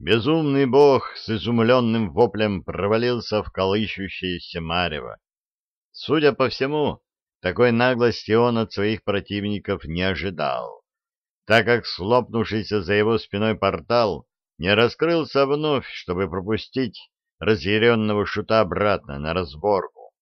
Безумный бог с изумленным воплем провалился в колыщущееся марево. Судя по всему, такой наглости он от своих противников не ожидал, так как слопнувшийся за его спиной портал не раскрылся вновь, чтобы пропустить разъяренного шута обратно на разборку.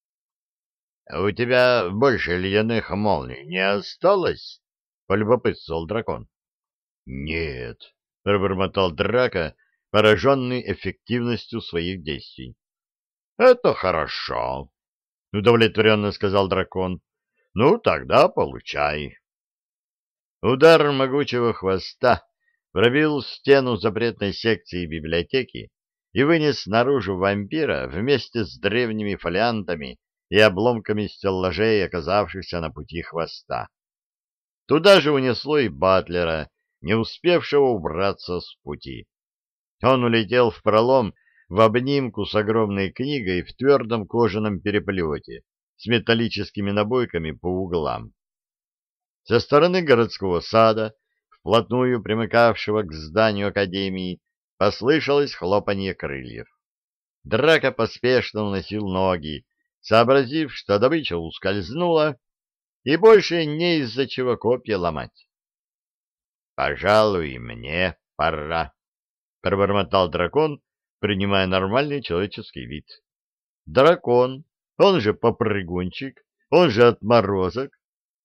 — У тебя больше ледяных молний не осталось? — полюбопытствовал дракон. — Нет, — пробормотал Драка, пораженный эффективностью своих действий. — Это хорошо, — удовлетворенно сказал дракон. — Ну, тогда получай. Удар могучего хвоста пробил стену запретной секции библиотеки и вынес наружу вампира вместе с древними фолиантами и обломками стеллажей, оказавшихся на пути хвоста. Туда же унесло и Батлера, не успевшего убраться с пути. Он улетел в пролом в обнимку с огромной книгой в твердом кожаном переплете с металлическими набойками по углам. Со стороны городского сада, вплотную примыкавшего к зданию академии, послышалось хлопанье крыльев. Драка поспешно уносил ноги, сообразив, что добыча ускользнула, и больше не из-за чего копья ломать. — Пожалуй, мне пора, пробормотал дракон, принимая нормальный человеческий вид. Дракон, он же попрыгунчик, он же отморозок,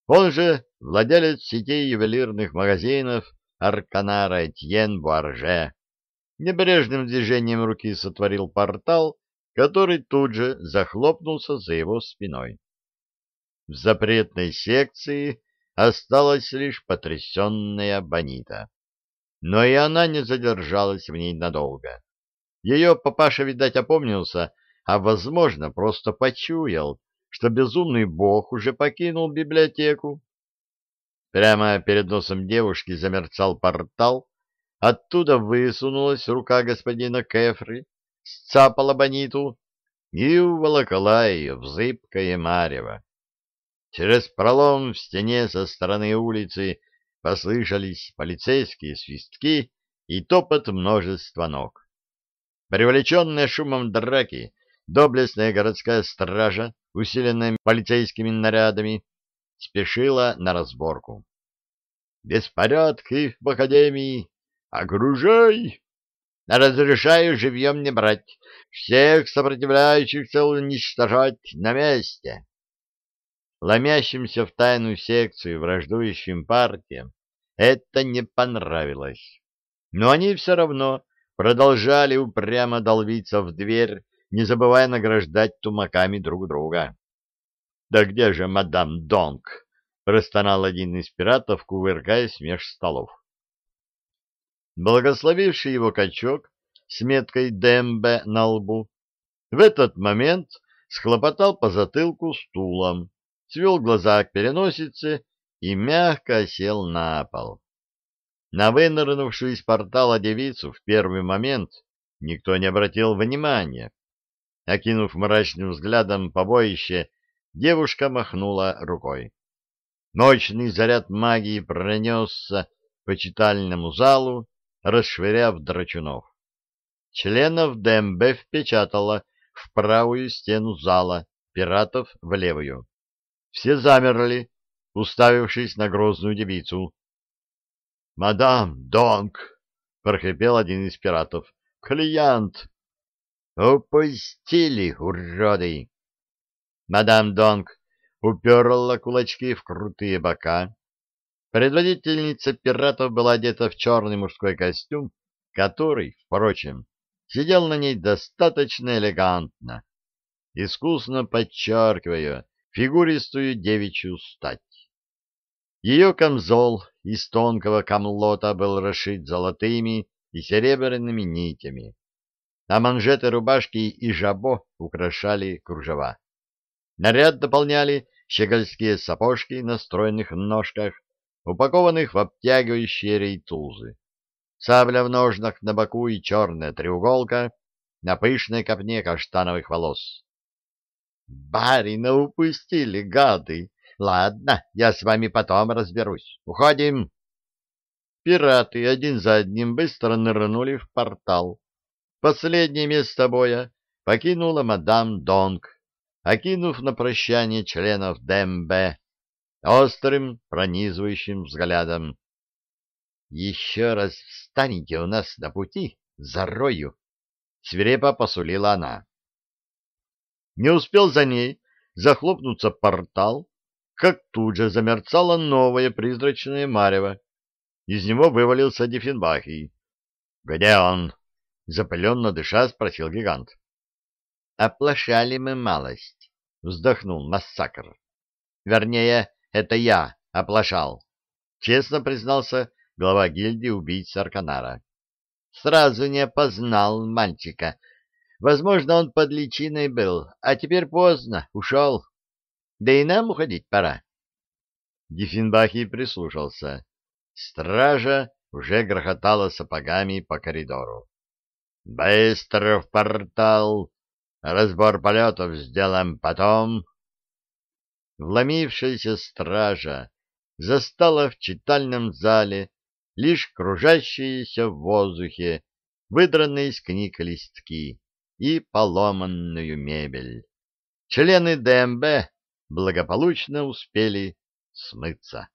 он же владелец сетей ювелирных магазинов Арканара Этьен Буарже. Небрежным движением руки сотворил портал, который тут же захлопнулся за его спиной. В запретной секции осталась лишь потрясенная Бонита но и она не задержалась в ней надолго. Ее папаша, видать, опомнился, а, возможно, просто почуял, что безумный бог уже покинул библиотеку. Прямо перед носом девушки замерцал портал, оттуда высунулась рука господина Кефри, сцапала Бониту и уволокла ее в зыбкое марево. Через пролом в стене со стороны улицы послышались полицейские свистки и топот множества ног. Привлеченная шумом драки, доблестная городская стража, усиленная полицейскими нарядами, спешила на разборку. «Беспорядки в академии! Окружай! Разрешаю живьем не брать, всех сопротивляющихся уничтожать на месте!» Ломящимся в тайную секцию враждующим партиям, это не понравилось. Но они все равно продолжали упрямо долбиться в дверь, не забывая награждать тумаками друг друга. — Да где же мадам Донг? — простонал один из пиратов, кувыркаясь меж столов. Благословивший его качок с меткой «Дембе» на лбу в этот момент схлопотал по затылку стулом, свел глаза к переносице и мягко сел на пол. На вынырнувшую из портала девицу в первый момент никто не обратил внимания. Окинув мрачным взглядом побоище, девушка махнула рукой. Мощный заряд магии пронесся по читальному залу, расшвыряв драчунов. Членов ДМБ впечатала в правую стену зала, пиратов в левую. Все замерли, уставившись на грозную девицу. — Мадам Донг! — прохрипел один из пиратов. — Клиент! — Упустили, уроды! Мадам Донг уперла кулачки в крутые бока. Предводительница пиратов была одета в черный мужской костюм, который, впрочем, сидел на ней достаточно элегантно, искусно подчеркивая фигуристую девичью стать. Ее камзол из тонкого камлота был расшит золотыми и серебряными нитями, а манжеты рубашки и жабо украшали кружева. Наряд дополняли щегольские сапожки на стройных ножках, упакованных в обтягивающие рейтузы. Сабля в ножнах на боку и черная треуголка на пышной копне каштановых волос. Барина упустили, гады. Ладно, я с вами потом разберусь. Уходим. Пираты один за одним быстро нырнули в портал. Последнее место боя покинула мадам Донг, окинув на прощание членов ДМБ острым пронизывающим взглядом. «Еще раз встанете у нас на пути, зарою!» — свирепо посулила она. Не успел за ней захлопнуться портал, как тут же замерцало новое призрачное марево. Из него вывалился Диффенбахий. «Где он?» — запыленно дыша спросил гигант. «Оплошали мы малость», — вздохнул массакр. «Вернее, это я оплошал», — честно признался глава гильдии убийц Арканара. «Сразу не опознал мальчика. Возможно, он под личиной был, а теперь поздно, ушел. Да и нам уходить пора». Диффенбахий прислушался. Стража уже грохотала сапогами по коридору. «Быстро в портал! Разбор полетов сделаем потом!» Вломившаяся стража застала в читальном зале лишь кружащиеся в воздухе, выдранные из книг листки и поломанную мебель. Члены ДМБ благополучно успели смыться.